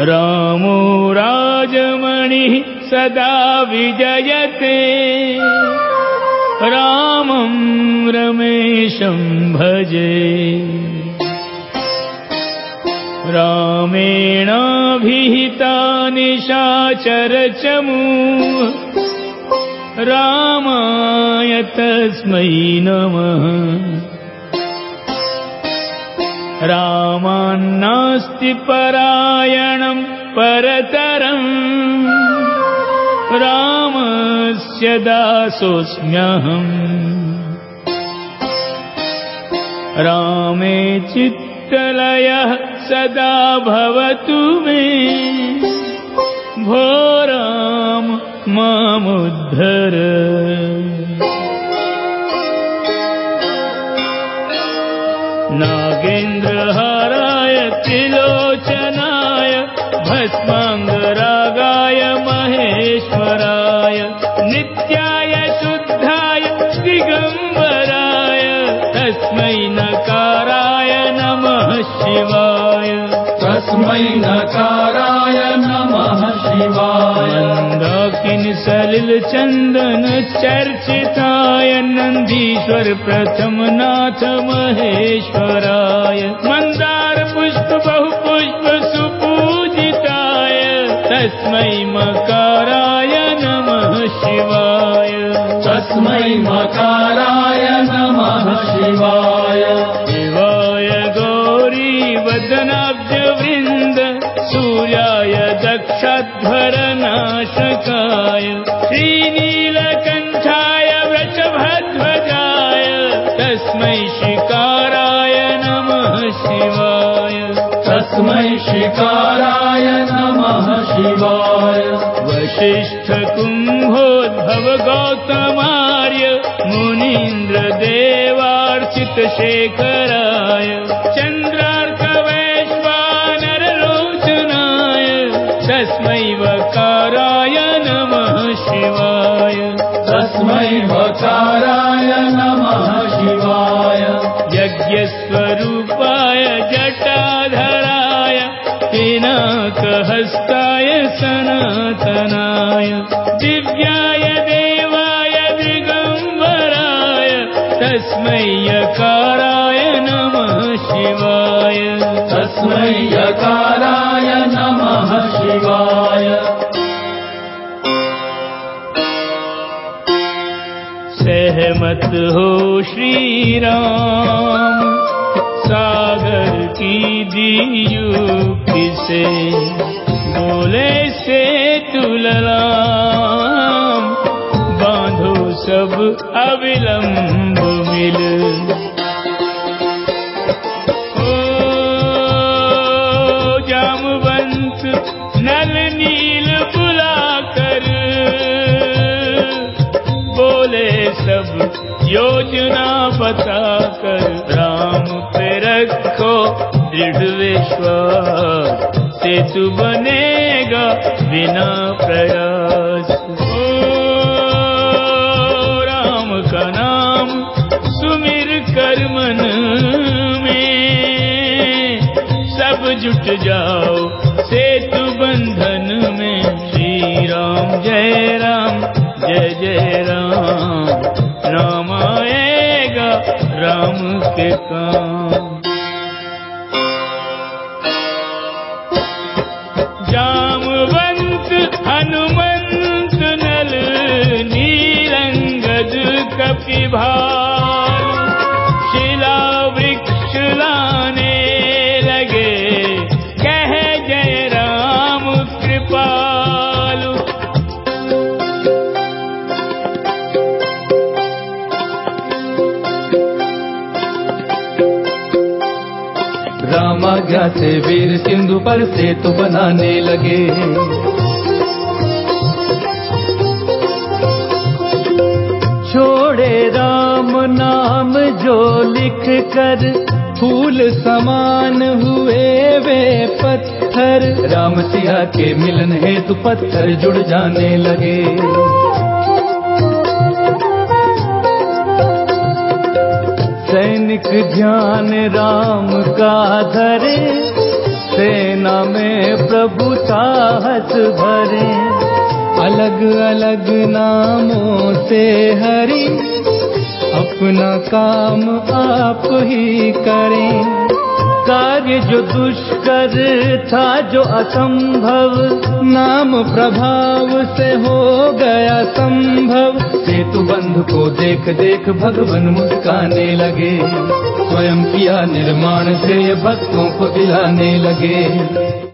रामो राजमणिः सदा विजयते। रामं रमेशं भजे। रामेणाभिहिता निशाचरचमू रामाय तस्मै नमः रामान्नास्ति परायणं परतरम् रामस्य दासोऽस्म्यहम् रामे चित्तलयः सदा भवतु मे। भो राम मामुद्धर नागेन्द्रहाराय त्रिलोचनाय भस्माङ्गरागाय महेश्वराय नित्याय शुद्धाय दिगम्बराय तस्मै नकाराय नमः शिवाय। तस्मै नकाराय मन्दाकिन सलिल चन्दन चर्चिताय नन्दीश्वर प्रथम नाथ महेश्वराय। मन्दार पुष्प बहु पुष्प सुपूजिताय तस्मै मकाराय नमः शिवाय। तस्मै मकाराय नमः शिवाय। शिवाय गौरी वदनाब्जवृन्द सूर्याय दक्षध्वरनाशकाय श्रीनीलकण्ठाय वृषभध्वजाय तस्मै शिकाराय नमः शिवाय। तस्मै शिकाराय नमः शिवाय। वसिष्ठकुम्भोद्भव गौतमार्य मुनीन्द्रदेवार्चितशेखराय चन्द्रार्कवैश्वानरलोचनाय तस्मै वकाराय नमः शिवाय। तस्मै वकाराय नमः शिवाय। यज्ञस्वरूपाय जटाधराय पिनाकहस्ताय सनातनाय दिव्याय देवाय दिगम्बराय तस्मै यकाराय नमः शिवाय। तस्मै सहमत हो श्री राम सागर की दीयुक्ति से बोले से तुललाम। बांधो सब अविलंब मिल। योजना बताकर राम पे रखो दृढ़ विश्वास। सेतु बनेगा बिना प्रयास। ओ राम का नाम सुमिर कर मन में सब जुट जाओ। राम के काम जामवंत हनुमंत नल रामाज्ञा से वीर सिंधु पर सेतु बनाने लगे। छोड़े राम नाम जो लिख कर फूल समान हुए वे पत्थर। राम सिया के मिलन हेतु पत्थर जुड़ जाने लगे। सैनिक ध्यान राम का धरे, सेना में प्रभु साहस भरे। अलग अलग नामों से हरि, अपना काम आप ही करें। कार्य जो दुष्कर था, जो असंभव, नाम प्रभाव से हो गया संभव। सेतु बंध को देख देख भगवान मुस्काने लगे। स्वयं किया निर्माण से भक्तों को दिलाने लगे।